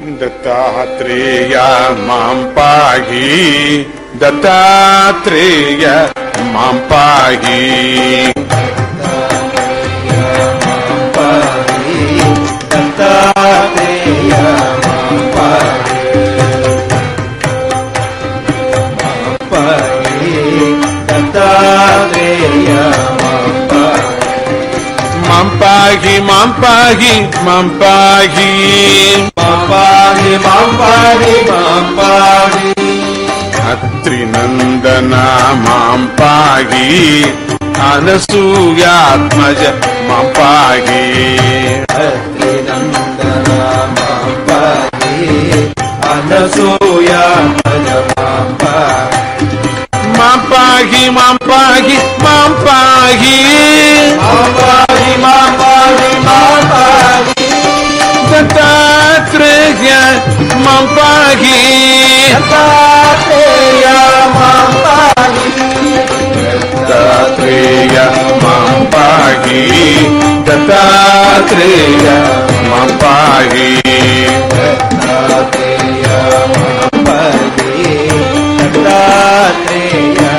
दत्तात्रेय माँ पाहि। दत्तात्रेय माँ पाहि। दत्तात्रेय माँ पाहि। रे बापा रे बापा रे त्रिनन्दना माँ पाहि अनसूयात्मज माँ पाहि माँ पाहि अनसूयात्मज माँ पाहि माँ पाहि माँ पाहि माँ पाहि mampagi Datreya mampagi Datreya mampagi Datreya mampagi Datreya mampagi Datreya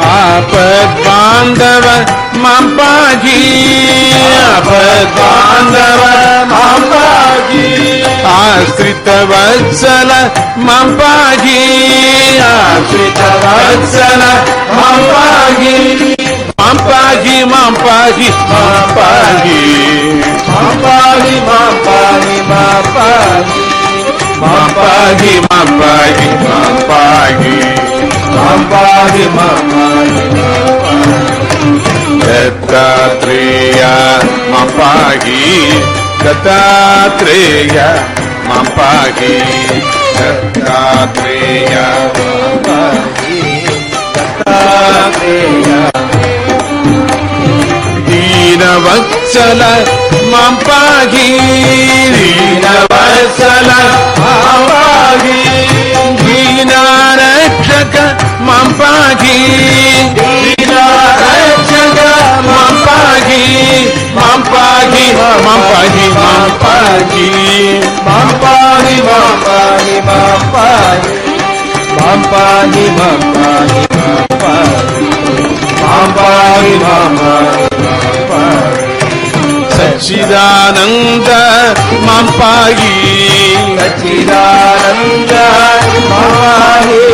Apat bandava Ambaji ಭಗವಾಂಧವ Ambaji ಆಶ್ರಿತ ವತ್ಸಲ ಮಂಪಾಜಿ ಆಶ್ರಿತ ವತ್ಸಲ ಮಂಪಾಜಿ ಮಂಪಾಜಿ ಮಂಪಾಜಿ ಮಂಪಾಜಿ ಮಂಪಾಜಿ ಮಂಪಾಜಿ ಮಂಪಾಜಿ ಮಂಪಾಜಿ ಮಂಪಾಜಿ ಮಂಪಾಜಿ ಮಂಪಾಜಿ ಮಂಪಾಜಿ त्रेया मापात्रेया मागी कदा दीनवत्सल वत्सल मापाली गीना रक्षक मा mam pani mam pani mam pani mam pani mam pani mam pani mam pani mam pani mam pani mam pani சச்சிதானந்த மாம்பாகி சச்சிதானந்த மாம்பாகி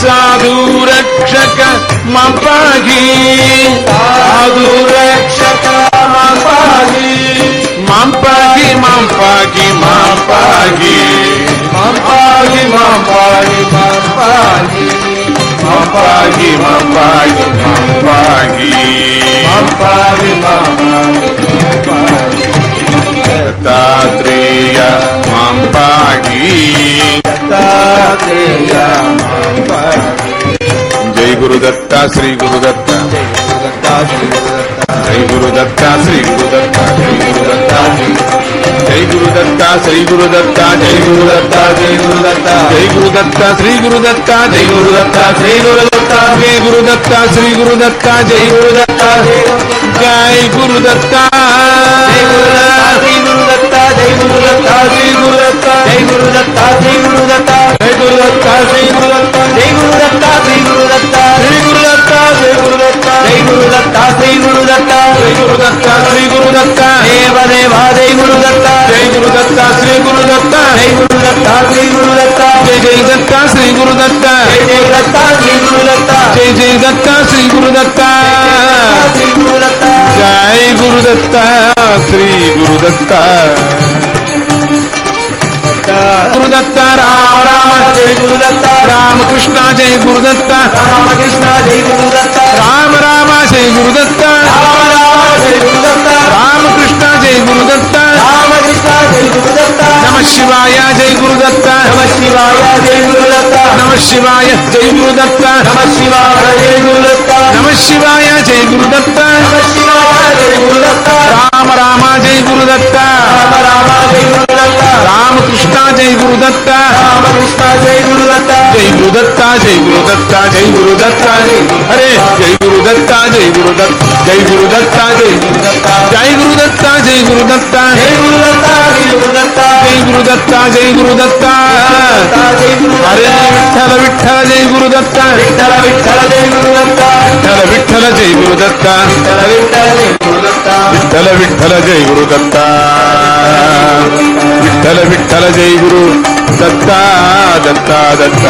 சாது ரக்ஷக மாம்பாகி சாது ரக்ஷக पाहि माँ पाहि माँ पाहि माँ पाहि माँ पाहि माँ पाहि माँ पाहि माँ पाहि माँ पाहि माँ पाहि माँ पाहि माँ पाहि दत्तात्रेय माँ पाहि श्री गुरु दत्ता श्री गुरु दत्ता श्री गुरु दत्ता जय गुरु दत्ता श्री गुरु दत्ता जय गुरु दत्ता जय गुरु दत्ता जय गुरु दत्ता श्री गुरु दत्ता जय गुरु दत्ता श्री गुरु दत्ता जय गुरु दत्ता श्री गुरु दत्ता जय गुरु दत्ता जय गुरु दत्ता गुरुदत्ता। गुरुदत्ता राम राम जय गुरुदत्ता। राम कृष्ण जय गुरुदत्ता। रामकृष्ण जय गुरुदत्ता சிவாய ஜெய் குருதத்த நம சிவாய ஜெய் குருதத்த நம சிவாய ஜெய் குருதத்த நம சிவாய ஜெய் குருதத்த ராம ராம ஜெய் குருதத்த ராம ராம ஜெய் குருதத்த ராமகிருஷ்ணா ஜெய் குருதத்த ராமகிருஷ்ணா ஜெய் குருதத்த ஜெய் குருதத்த ஜெய் குருதத்த ஜெய் குருதத்த ஹரே ஜெய் குருதத்த ஜெய் குருதத் ஜெய் குருதத்த ஜெய் குருதத்த ஜெய் குருதத்த ஜெய் குருதத்த ஜெய் குருதத்த ஜெய் குருதத்த ஜெய் குருதத்த ஜெய் குருதத்த ஹரே ಜಯ ಗುರುದತ್ತ ವಿಠಲ ವಿಠಲ ಜಯ ಗುರುದತ್ತ ವಿಠಲ ವಿಠಲ ಜಯ ಗುರುದತ್ತ ವಿಠಲ ವಿಠಲ ಜಯ ಗುರುದತ್ತ ವಿಠಲ ವಿಠಲ ಜಯ ಗುರುದತ್ತ ವಿಠಲ ವಿಠಲ ಜಯ ಗುರು ದತ್ತ ದತ್ತ ದತ್ತ